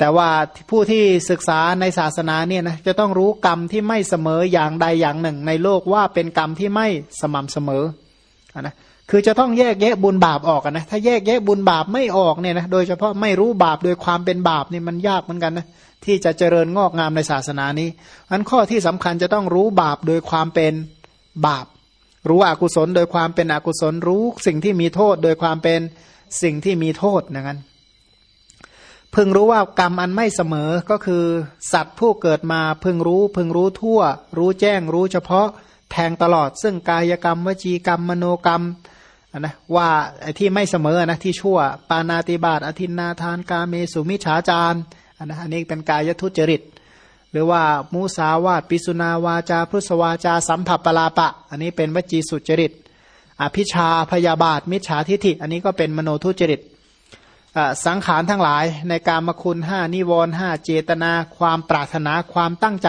แต่ว่าผู้ที่ศึกษาในศาสนาเนี่ยนะจะต้องรู้กรรมที่ไม่เสมออย่างใดอย่างหนึ่ง ในโลกว่าเป็นกรรมที่ไม่สม่ำเสมอนะคือจะต้องแยกแยะบุญบาปออกนะถ้าแยกแยะบุญบาปไม่ออกเนี่ยนะโดยเฉพาะไม่รู้บาปโดยความเป็นบาปนี่มันยากเหมือนกันนะที่จะเจริญงอกงามในศาสนานี้อันข้อที่สำคัญจะต้องรู้บาปโดยความเป็นบาป รู้อกุศลโดยความเป็นอกุศลรู้สิ่งที่มีโทษ โดยความเป็นสิ่งที่มีโทษอย่างนั้น พึงรู้ว่ากรรมอันไม่เสมอก็คือ สัตว์ผู้เกิดมาพึงรู้ พึงรู้ทั่ว รู้แจ้งรู้เฉพาะแทงตลอด ซึ่งกายกรรม วจีกรรม มโนกรรมนะว่าไอ้ที่ไม่เสมอนะที่ชั่ว ปานาติบาตอธินนาทานกาเมสุมิฉาจารนะอันนี้เป็นกายทุจริต หรือว่ามูสาวาตปิสุนาวาจาพุทสวาจา สัมผัสปลาปะ อันนี้เป็นวจีสุจริต อภิชาพยาบาท มิจฉาทิฐิ อันนี้ก็เป็นมโนทุจริต สังขารทั้งหลายในการมคุณห้านิวรห้าเจตนา ความปรารถนาความตั้งใจ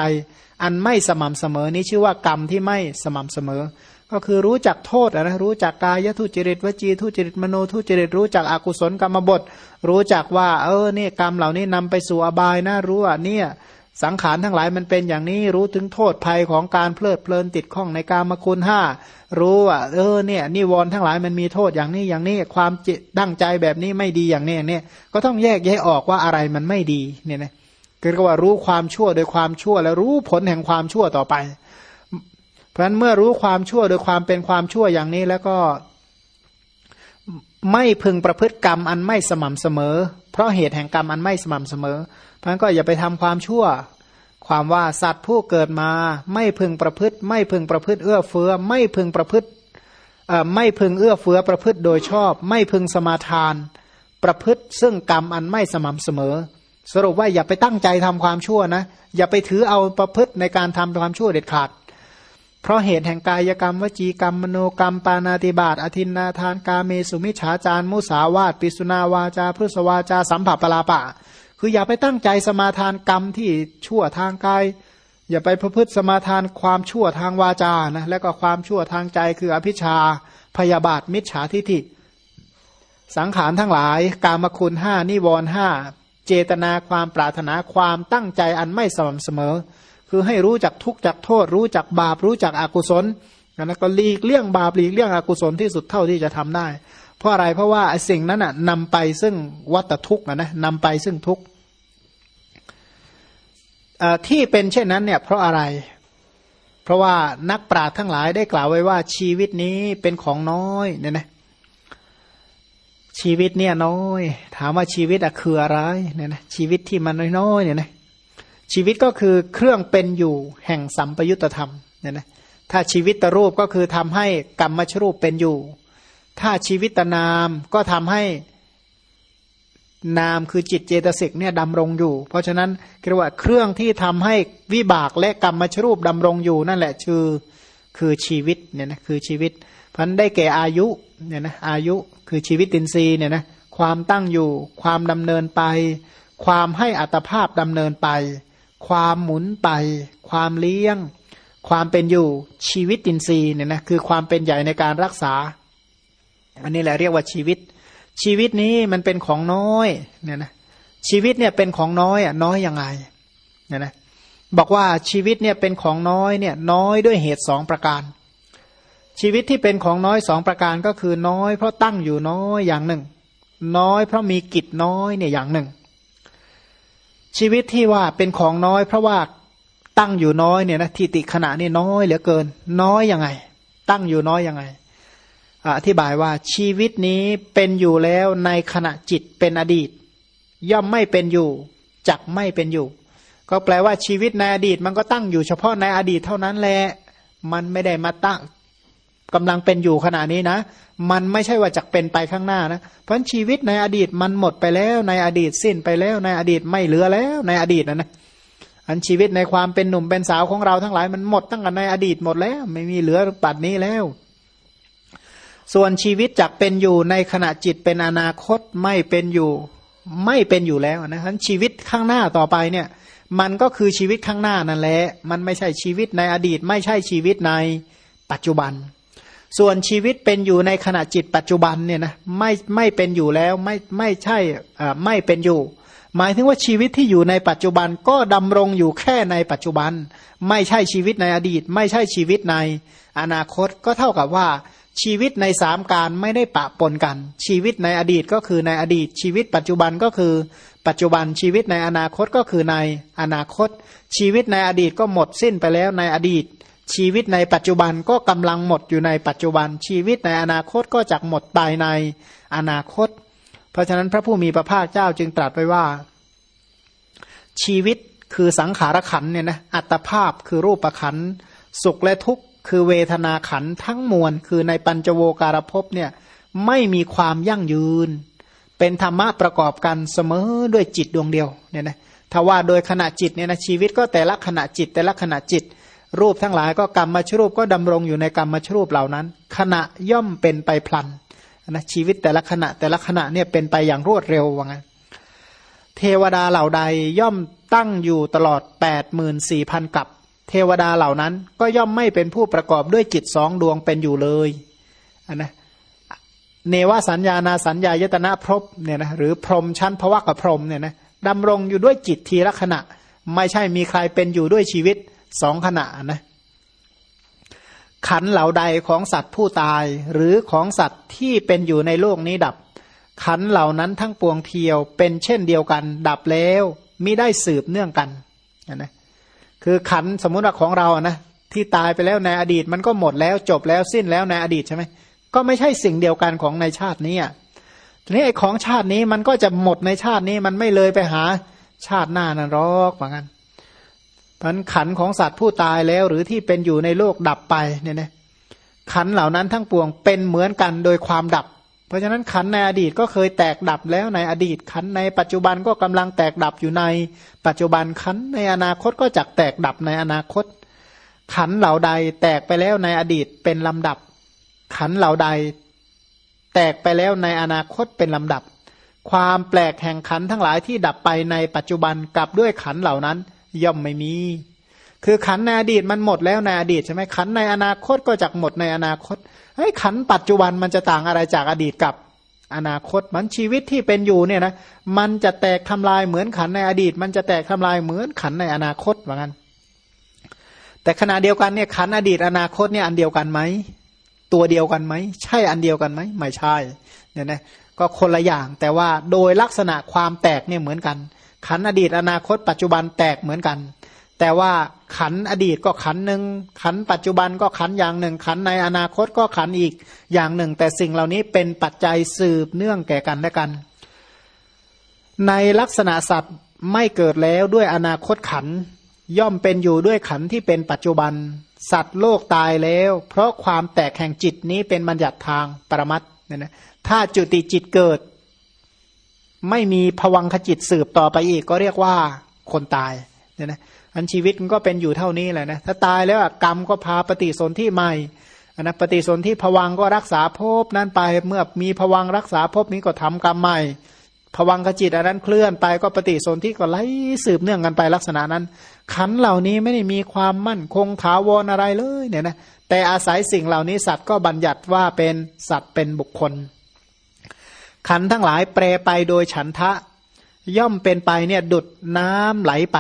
อันไม่สม่ำเสมอนี้ชื่อว่ากรรมที่ไม่สม่ำเสมอ ก็คือรู้จักโทษนะรู้จักกายทุจริตวจีทุจริตมโนทุจริตรู้จักอกุศลกรรมบท รู้จักว่า เออเนี่ยกรรมเหล่านี้นำไปสู่อบายนะรู้ว่าเนี่ย สังขารทั้งหลายมันเป็นอย่างนี้รู้ถึงโทษภัยของการเพลิดเพลินติดข้องในการมคุณห้ารู้ว่าเออเนี่ยนิวรณ์ทั้งหลายมันมีโทษอย่างนี้อย่างนี้ความจิตดั้งใจแบบนี้ไม่ดีอย่างนี้อย่างนี้ก็ต้องแยกแยะออกว่าอะไรมันไม่ดีเนี่ยนะคือว่ารู้ความชั่วโดยความชั่ว และรู้ผลแห่งความชั่วต่อไป เพราะฉะนั้นเมื่อรู้ความชั่วโดยความเป็นความชั่วอย่างนี้แล้วก็ ไม่พึงประพฤติกรรมอันไม่สม่ำเสมอ เพราะเหตุแห่งกรรมอันไม่สม่ำเสมอ เพราะนั้นก็อย่าไปทำความชั่ว ความว่าสัตว์ผู้เกิดมา ไม่พึงประพฤติ ไม่พึงประพฤติเอื้อเฟื้อ ไม่พึงประพฤติไม่พึงเอื้อเฟื้อประพฤติโดยชอบ ไม่พึงสมาทาน ประพฤติซึ่งกรรมอันไม่สม่ำเสมอ สรุปว่าอย่าไปตั้งใจทำความชั่วนะ อย่าไปถือเอาประพฤติในการทำความชั่วเด็ดขาด เพราะเหตุแห่งกายกรรม วจีกรรมมโนกรรม ปานาติบาตอธินนาทานกาเมสุมิฉาจารมุสาวาตปิสุนาวาจาพุทสวาจาสัมผัสปลาปะ คืออย่าไปตั้งใจสมาทานกรรมที่ชั่วทางกาย อย่าไปประพฤติสมาทานความชั่วทางวาจานะแล้วก็ความชั่วทางใจคืออภิชาพยาบาทมิจฉาทิฐิ สังขารทั้งหลาย กามคุณห้านิวรห้าเจตนาความปรารถนาความตั้งใจอันไม่สม่ำเสมอ คือให้รู้จักทุกจักโทษ รู้จักบาป รู้จักอกุศลนะก็หลีกเลี่ยงบาปหลีกเลี่ยงอกุศลที่สุดเท่าที่จะทำได้ เพราะอะไรเพราะว่าสิ่งนั้นน่ะนำไปซึ่งวัตทุกข์นะนำไปซึ่งทุกข์ที่เป็นเช่นนั้นเนี่ยเพราะอะไร เพราะว่านักปราชญ์ทั้งหลายได้กล่าวไว้ว่าชีวิตนี้เป็นของน้อยเนี่ยนะชีวิตเนี่ยน้อย ถามว่าชีวิตอะคืออะไรเนี่ยนะชีวิตที่มันน้อยๆเนี่ยนะ ชีวิตก็คือเครื่องเป็นอยู่แห่งสัมปยุตธรรมเนี่ยนะถ้าชีวิตตรูปก็คือทำให้กรรมชรูปเป็นอยู่ ถ้าชีวิตนามก็ทำให้นามคือจิตเจตสิกเนี่ยดำรงอยู่ เพราะฉะนั้นเรียกว่าเครื่องที่ทำให้วิบากและกรรมมชรูปดำรงอยู่นั่นแหละคือคือชีวิตเนี่ยนะคือชีวิตพันได้แก่อายุเนี่ยนะอายุคือชีวิตตินซีเนี่ยนะความตั้งอยู่ ความดำเนินไป ความให้อัตภาพดำเนินไป ความหมุนไป ความเลี้ยง ความเป็นอยู่ชีวิตตินซีเนี่ยนะคือความเป็นใหญ่ในการรักษา อันนี้แหละเรียกว่าชีวิต ชีวิตนี้มันเป็นของน้อยเนี่ยนะชีวิตเนี่ยเป็นของน้อยอะน้อยยังไงเนี่ยนะบอกว่าชีวิตเนี่ยเป็นของน้อยเนี่ยน้อยด้วยเหตุสองประการ ชีวิตที่เป็นของน้อยสองประการก็คือน้อยเพราะตั้งอยู่น้อยอย่างหนึ่ง น้อยเพราะมีกิจน้อยเนี่ยอย่างหนึ่ง ชีวิตที่ว่าเป็นของน้อย เพราะว่าตั้งอยู่น้อยเนี่ยนะทิติขณะนี่น้อยเหลือเกิน น้อยยังไง ตั้งอยู่น้อยยังไงอธิบายว่าชีวิตนี้เป็นอยู่แล้วในขณะจิตเป็นอดีต ย่อมไม่เป็นอยู่จักไม่เป็นอยู่ ก็แปลว่าชีวิตในอดีตมันก็ตั้งอยู่เฉพาะในอดีตเท่านั้นแหละมันไม่ได้มาตั้ง กำลังเป็นอยู่ขณะนี้นะ มันไม่ใช่ว่าจะเป็นไปข้างหน้านะ เพราะชีวิตในอดีตมันหมดไปแล้ว ในอดีตสิ้นไปแล้ว ในอดีตไม่เหลือแล้ว ในอดีตนะนะอันชีวิตในความเป็นหนุ่มเป็นสาวของเราทั้งหลายมันหมดตั้งแต่ในอดีตหมดแล้ว ไม่มีเหลือปัดนี้แล้ว ส่วนชีวิตจักเป็นอยู่ในขณะจิตเป็นอนาคตไม่เป็นอยู่ไม่เป็นอยู่แล้วนะครับชีวิตข้างหน้าต่อไปเนี่ย มันก็คือชีวิตข้างหน้านั่นแหละมันไม่ใช่ชีวิตในอดีต ไม่ใช่ชีวิตในปัจจุบัน ส่วนชีวิตเป็นอยู่ในขณะจิตปัจจุบันเนี่ยนะไม่ไม่เป็นอยู่แล้วไม่ไม่ใช่ไม่เป็นอยู่ หมายถึงว่าชีวิตที่อยู่ในปัจจุบันก็ดำรงอยู่แค่ในปัจจุบัน ไม่ใช่ชีวิตในอดีต ไม่ใช่ชีวิตในอนาคตก็เท่ากับว่าชีวิตในสามการไม่ได้ปะปนกัน ชีวิตในอดีตก็คือในอดีต ชีวิตปัจจุบันก็คือ ปัจจุบันชีวิตในอนาคตก็คือในอนาคต ชีวิตในอดีตก็หมดสิ้นไปแล้วในอดีต ชีวิตในปัจจุบันก็กำลังหมดอยู่ในปัจจุบัน ชีวิตในอนาคตก็จะหมดไปในอนาคต เพราะฉะนั้นพระผู้มีพระภาคเจ้าจึงตรัสไว้ว่า ชีวิตคือสังขารขันเนี่ยนะอัตภาพคือรูปขันสุขและทุกข์คือเวทนาขันทั้งมวลคือในปัญจโวการภพเนี่ยไม่มีความยั่งยืน เป็นธรรมะประกอบกันเสมอด้วยจิตดวงเดียวเนี่ยนะถ้าว่าโดยขณะจิตเนี่ยนะชีวิตก็แต่ละขณะจิตแต่ละขณะจิต รูปทั้งหลายก็กรรมมาชรูปก็ดำรงอยู่ในกรรมมาชรูปเหล่านั้น ขณะย่อมเป็นไปพลันนะชีวิตแต่ละขณะแต่ละขณะเนี่ยเป็นไปอย่างรวดเร็วว่างั้นเทวดาเหล่าใดย่อมตั้งอยู่ตลอด8ปดหมื่นสี่พันกับ เทวดาเหล่านั้นก็ย่อมไม่เป็นผู้ประกอบด้วยจิตสองดวงเป็นอยู่เลยนนะเนวสัญญานาสัญญายตนะพรบเนี่ยนะหรือพรมชั้นภวะกับพรมเนี่ยนะดำรงอยู่ด้วยจิตทีละขณะ ไม่ใช่มีใครเป็นอยู่ด้วยชีวิต สองขณะนะขันเหล่าใดของสัตว์ผู้ตาย หรือของสัตว์ที่เป็นอยู่ในโลกนี้ดับ ขันเหล่านั้นทั้งปวงเทียว เป็นเช่นเดียวกัน ดับแล้วมิได้สืบเนื่องกันนะคือขันสมมุติว่าของเรานะที่ตายไปแล้วในอดีตมันก็หมดแล้วจบแล้วสิ้นแล้วในอดีตใช่ไหมก็ไม่ใช่สิ่งเดียวกันของในชาตินี้อะทีนี้ไอ้ของชาตินี้มันก็จะหมดในชาตินี้มันไม่เลยไปหาชาติหน้านั่นรอกเหมือนกัน พันขันของสัตว์ผู้ตายแล้วหรือที่เป็นอยู่ในโลกดับไปเนี่ยนะขันเหล่านั้นทั้งปวงเป็นเหมือนกันโดยความดับ เพราะฉะนั้นขันในอดีตก็เคยแตกดับแล้วในอดีตขันในปัจจุบันก็กำลังแตกดับอยู่ใน ปัจจุบันขันในอนาคตก็จักแตกดับในอนาคต ขันเหล่าใดแตกไปแล้วในอดีตเป็นลำดับ ขันเหล่าใด แตกไปแล้วในอนาคตเป็นลำดับ ความแปลกแห่งขันทั้งหลายที่ดับไปในปัจจุบันกับด้วยขันเหล่านั้น ย่อมไม่มี คือขันในอดีตมันหมดแล้วในอดีตใช่ไหมขันในอนาคตก็จักหมดในอนาคตเฮ้ยขันปัจจุบันมันจะต่างอะไรจากอดีตกับอนาคตมันชีวิตที่เป็นอยู่เนี่ยนะมันจะแตกทำลายเหมือนขันในอดีต มันจะแตกทำลายเหมือนขันในอนาคตเหมือนกันแต่ขณะเดียวกันเนี่ยขันอดีตอนาคตเนี่ยอันเดียวกันไหมตัวเดียวกันไหมใช่อันเดียวกันไหมไม่ใช่เนี่ยนะก็คนละอย่างแต่ว่าโดยลักษณะความแตกเนี่ยเหมือนกัน ขันอดีตอนาคต ปัจจุบันแตกเหมือนกัน แต่ว่าขันอดีตก็ขันหนึ่งขันปัจจุบันก็ขันอย่างหนึ่ง ขันในอนาคตก็ขันอีกอย่างหนึ่ง แต่สิ่งเหล่านี้เป็นปัจจัยสืบเนื่องแก่กันและกัน ในลักษณะสัตว์ไม่เกิดแล้วด้วยอนาคตขันย่อมเป็นอยู่ด้วยขันที่เป็นปัจจุบัน สัตว์โลกตายแล้ว เพราะความแตกแห่งจิตนี้เป็นบัญญัติทางปรมัตเนี่ยนะถ้าจุติจิตเกิด ไม่มีผวังขจิตสืบต่อไปอีก ก็เรียกว่าคนตายเนี่ยนะอันชีวิตมันก็เป็นอยู่เท่านี้แหละนะถ้าตายแล้วกรรมก็พาปฏิสนธิใหม่นนะปฏิสนธิผวังก็รักษาภพนั้นไปเมื่อมีผวังรักษาภพนี้ก็ทำกรรมใหม่ผวังขจิตอันนั้นเคลื่อนไปก็ปฏิสนธิก็ไล่สืบเนื่องกันไปลักษณะนั้น ขันเหล่านี้ไม่ได้มีความมั่นคงถาวรอะไรเลยเนี่ยนะแต่อาศัยสิ่งเหล่านี้สัตว์ก็บัญญัติว่าเป็นสัตว์เป็นบุคคล ขันทั้งหลายแปรไปโดยฉันทะ ย่อมเป็นไปเนี่ยดุดน้ำไหลไป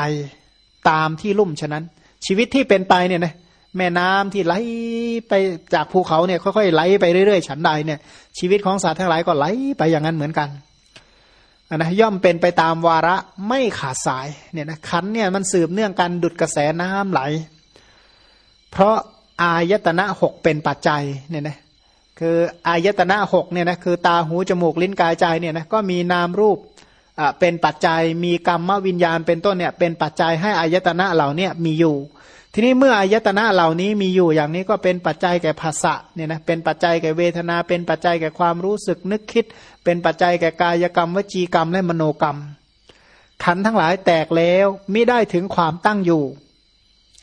ตามที่ลุ่มฉะนั้น ชีวิตที่เป็นไปเนี่ยนะแม่น้ำที่ไหลไปจากภูเขาเนี่ยค่อยๆไหลไปเรื่อยๆ ฉันใดเนี่ยชีวิตของสัตว์ทั้งหลายก็ไหลไปอย่างนั้นเหมือนกันนะย่อมเป็นไปตามวาระไม่ขาดสายเนี่ยนะขันเนี่ยมันสืบเนื่องกันดุดกระแสน้ำไหล เพราะอายตนะหกเป็นปัจจัยเนี่ยนะ คืออายตนะหกเนี่ยนะคือตาหูจมูกลิ้นกายใจเนี่ยนะก็มีนามรูปเป็นปัจจัยมีกรรมวิญญาณเป็นต้นเนี่ยเป็นปัจจัยให้อายตนะเหล่านี้มีอยู่ ทีนี้เมื่ออายตนะเหล่านี้มีอยู่อย่างนี้ก็เป็นปัจจัยแก่ภาษะเนี่ยนะเป็นปัจจัยแก่เวทนา เป็นปัจจัยแก่ความรู้สึกนึกคิด เป็นปัจจัยแก่กายกรรมวจีกรรมและมโนกรรม ขันทั้งหลายแตกแล้วไม่ได้ถึงความตั้งอยู่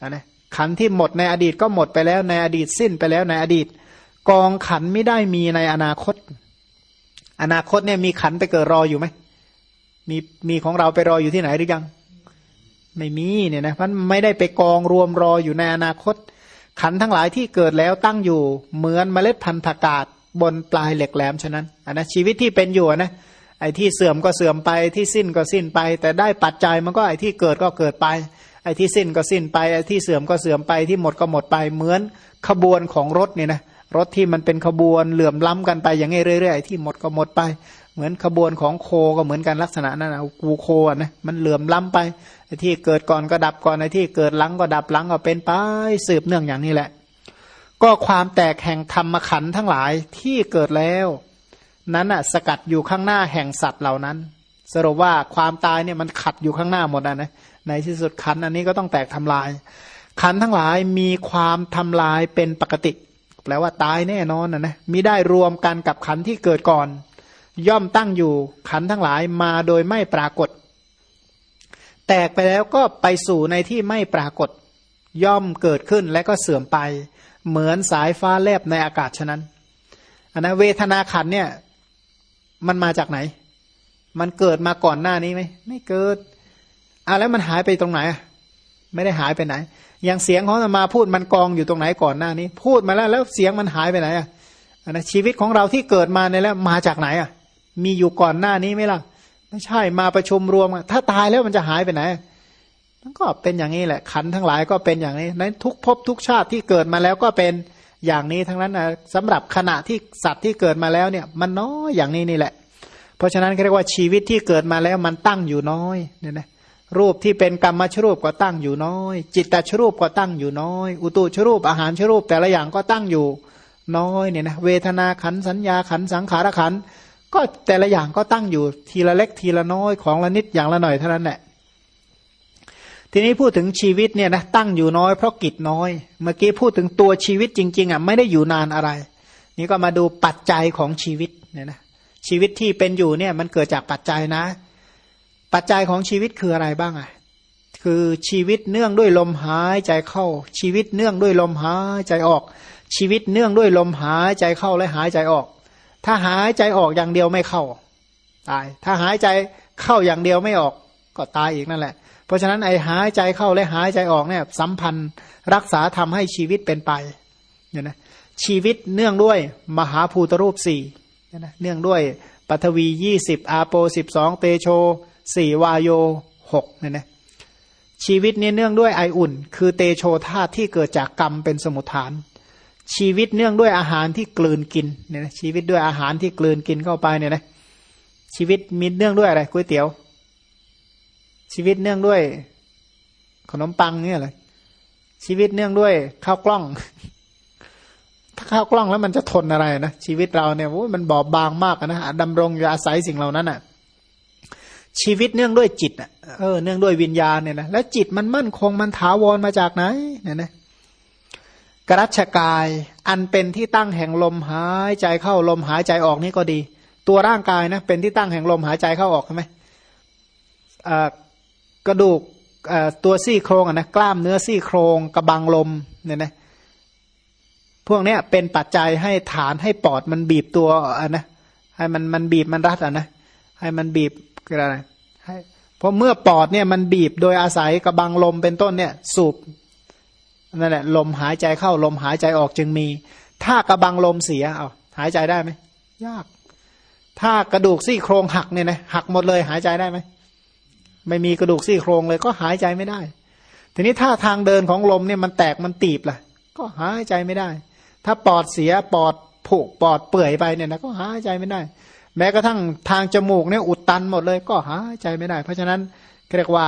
นะขันที่หมดในอดีตก็หมดไปแล้วในอดีตสิ้นไปแล้วในอดีต กองขันไม่ได้มีในอนาคต อนาคตเนี่ยมีขันไปเกิดรออยู่ไหมมีมีของเราไปรออยู่ที่ไหนหรือยัง ไม่มีเนี่ยนะมันไม่ได้ไปกองรวมรออยู่ในอนาคต ขันทั้งหลายที่เกิดแล้วตั้งอยู่เหมือนเมล็ดพันธุ์ผักกาดบนปลายเหล็กแหลมฉะนั้นอันนะชีวิตที่เป็นอยู่นะไอ้ที่เสื่อมก็เสื่อมไปที่สิ้นก็สิ้นไป แต่ได้ปัจจัยมันก็ไอ้ที่เกิดก็เกิดไป ไอ้ที่สิ้นก็สิ้นไปไอ้ที่เสื่อมก็เสื่อมไปที่หมดก็หมดไปเหมือนขบวนของรถเนี่ยนะ รถที่มันเป็นขบวนเหลื่อมล้ำกันไปอย่างเรื่อยๆที่หมดก็หมดไป เหมือนขบวนของโคก็เหมือนกันลักษณะนั้นนะกูโคนะมันเหลื่อมล้ำไปที่เกิดก่อนก็ดับก่อนไอ้ที่เกิดหลังก็ดับหลังก็เป็นไปสืบเนื่องอย่างนี้แหละ ก็ความแตกแห่งธรรมขันทั้งหลายที่เกิดแล้ว นั้นอะสกัดอยู่ข้างหน้าแห่งสัตว์เหล่านั้น สรุปว่าความตายเนี่ยมันขัดอยู่ข้างหน้าหมดนะในที่สุดขันอันนี้ก็ต้องแตกทำลาย ขันทั้งหลายมีความทำลายเป็นปกติ แปลว่าตายแน่นอนนะนะมิได้รวมกันกับขันที่เกิดก่อน ย่อมตั้งอยู่ขันทั้งหลายมาโดยไม่ปรากฏ แตกไปแล้วก็ไปสู่ในที่ไม่ปรากฏ ย่อมเกิดขึ้นและก็เสื่อมไป เหมือนสายฟ้าแลบในอากาศฉะนั้นอันนะเวทนาขันเนี่ยมันมาจากไหน มันเกิดมาก่อนหน้านี้ไหมไม่เกิดอะแล้วมันหายไปตรงไหนไม่ได้หายไปไหน อย่างเสียงของมาพูดมันกองอยู่ตรงไหนก่อนหน้านี้ พูดมาแล้วแล้วเสียงมันหายไปไหนอะนะชีวิตของเราที่เกิดมาในแล้วมาจากไหนอะ มีอยู่ก่อนหน้านี้ไหมล่ะ ไม่ใช่มาประชุมรวมถ้าตายแล้วมันจะหายไปไหนมันก็เป็นอย่างนี้แหละ ขันทั้งหลายก็เป็นอย่างนี้นั้นทุกภพทุกชาติที่เกิดมาแล้วก็เป็นอย่างนี้ทั้งนั้นนะสำหรับขณะที่สัตว์ที่เกิดมาแล้วเนี่ย มันน้อยอย่างนี้นี่แหละ เพราะฉะนั้นเรียกว่าชีวิตที่เกิดมาแล้วมันตั้งอยู่น้อยเนี่ยนะ รูปที่เป็นกรรมชรูปก็ตั้งอยู่น้อย จิตตชรูปก็ตั้งอยู่น้อย อุตุชรูปอาหารชรูปแต่ละอย่างก็ตั้งอยู่น้อยเนี่ยนะเวทนาขันสัญญาขันสังขารขันก็แต่ละอย่างก็ตั้งอยู่ทีละเล็กทีละน้อยของละนิดอย่างละหน่อยเท่านั้นแหละทีนี้พูดถึงชีวิตเนี่ยนะตั้งอยู่น้อยเพราะกิจน้อย เมื่อกี้พูดถึงตัวชีวิตจริง ๆอะไม่ได้อยู่นานอะไร นี่ก็มาดูปัจจัยของชีวิตเนี่ยนะชีวิตที่เป็นอยู่เนี่ยมันเกิดจากปัจจัยนะ ปัจจัยของชีวิตคืออะไรบ้างอะคือชีวิตเนื่องด้วยลมหายใจเข้า ชีวิตเนื่องด้วยลมหายใจออก ชีวิตเนื่องด้วยลมหายใจเข้าและหายใจออก ถ้าหายใจออกอย่างเดียวไม่เข้าตาย ถ้าหายใจเข้าอย่างเดียวไม่ออก ก็ตายอีกนั่นแหละ เพราะฉะนั้นไอ้หายใจเข้าและหายใจออกเนี่ยสัมพันธ์รักษาทำให้ชีวิตเป็นไปเนี่ยนะชีวิตเนื่องด้วยมหาภูตรูปสี่เนี่ยนะเนื่องด้วยปัทวียี่สิบอาโปสิบสองเตโช สี่วายโยหกเนี่ยนะชีวิตนี้เนื่องด้วยไออุ่น คือเตโชธาตุที่เกิดจากกรรมเป็นสมุทฐาน ชีวิตเนื่องด้วยอาหารที่กลืนกินเนี่ยนะชีวิตด้วยอาหารที่กลืนกินเข้าไปเนี่ยนะชีวิตมีเนื่องด้วยอะไรก๋วยเตี๋ยว ชีวิตเนื่องด้วย ขนมปังเนี่ยอะไรชีวิตเนื่องด้วยข้าวกล้อง ถ้าข้าวกล้องแล้วมันจะทนอะไรนะชีวิตเราเนี่ยมันบอบบางมากนะดำรงอยู่อาศัยสิ่งเหล่านั้นอะ ชีวิตเนื่องด้วยจิตอะเออเนื่องด้วยวิญญาณเนี่ยนะแล้วจิตมันมั่นคงมันถาวรมาจากไหนเนี่ยนะกรัชกายอันเป็นที่ตั้งแห่งลมหายใจเข้าลมหายใจออกนี่ก็ดี ตัวร่างกายนะเป็นที่ตั้งแห่งลมหายใจเข้าออกใช่ไหมกระดูกตัวซี่โครงอะนะกล้ามเนื้อซี่โครงกระบังลมเนี่ยนะพวกเนี้ยเป็นปัจจัยให้ฐานให้ปอดมันบีบตัวอะนะให้มันมันบีบมันรัดอะนะให้มันบีบ คืออะไรให้เพราะเมื่อปอดเนี่ยมันบีบโดยอาศัยกระบังลมเป็นต้นเนี่ย สูบนั่นแหละลมหายใจเข้าลมหายใจออกจึงมี ถ้ากระบังลมเสียเอาหายใจได้ไหมยาก ถ้ากระดูกซี่โครงหักเนี่ยนะหักหมดเลยหายใจได้ไหมไม่มีกระดูกซี่โครงเลยก็หายใจไม่ได้ ทีนี้ถ้าทางเดินของลมเนี่ยมันแตกมันตีบล่ะ ก็หายใจไม่ได้ ถ้าปอดเสียปอดผุปอดเปื่อยไปเนี่ยนะก็หายใจไม่ได้ แม้กระทั่งทางจมูกเนี่ยอุดตันหมดเลยก็หายใจไม่ได้ เพราะฉะนั้นเรียกว่า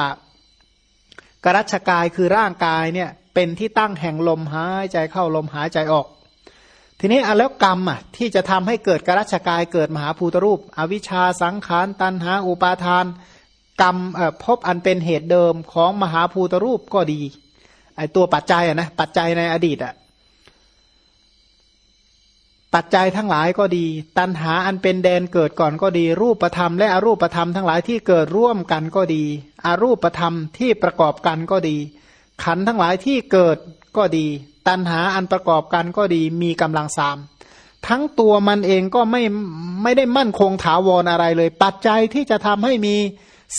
กรัชกายคือร่างกายเนี่ยเป็นที่ตั้งแห่งลมหายใจเข้าลมหายใจออก ทีนี้อแล้วกรรมอะที่จะทำให้เกิดกรัชกายเกิดมหาภูตรูป อวิชชาสังขารตันหาอุปาทาน กรรมพบอันเป็นเหตุเดิมของมหาภูตรูปก็ดีไอตัวปัจจัยอะนะปัจจัยในอดีตอะ ปัจจัยทั้งหลายก็ดี ตัณหาอันเป็นแดนเกิดก่อนก็ดี รูปธรรมและอรูปธรรมทั้งหลายที่เกิดร่วมกันก็ดี อรูปธรรมที่ประกอบกันก็ดี ขันทั้งหลายที่เกิดก็ดี ตัณหาอันประกอบกันก็ดีมีกำลังสามทั้งตัวมันเองก็ไม่ไม่ได้มั่นคงถาวรอะไรเลย ปัจจัยที่จะทำให้มี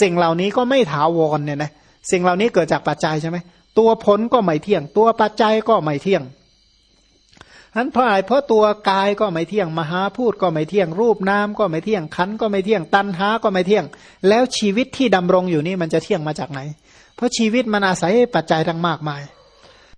สิ่งเหล่านี้ก็ไม่ถาวรเนี่ยนะสิ่งเหล่านี้เกิดจากปัจจัยใช่ไหมตัวผลก็ไม่เที่ยง ตัวปัจจัยก็ไม่เที่ยง นั้นเพราะอะไรเพราะตัวกายก็ไม่เที่ยงมหาพูดก็ไม่เที่ยงรูปนามก็ไม่เที่ยงขันก็ไม่เที่ยงตันหาก็ไม่เที่ยง แล้วชีวิตที่ดำรงอยู่นี่มันจะเที่ยงมาจากไหน เพราะชีวิตมันอาศัยปัจจัยทั้งมากมาย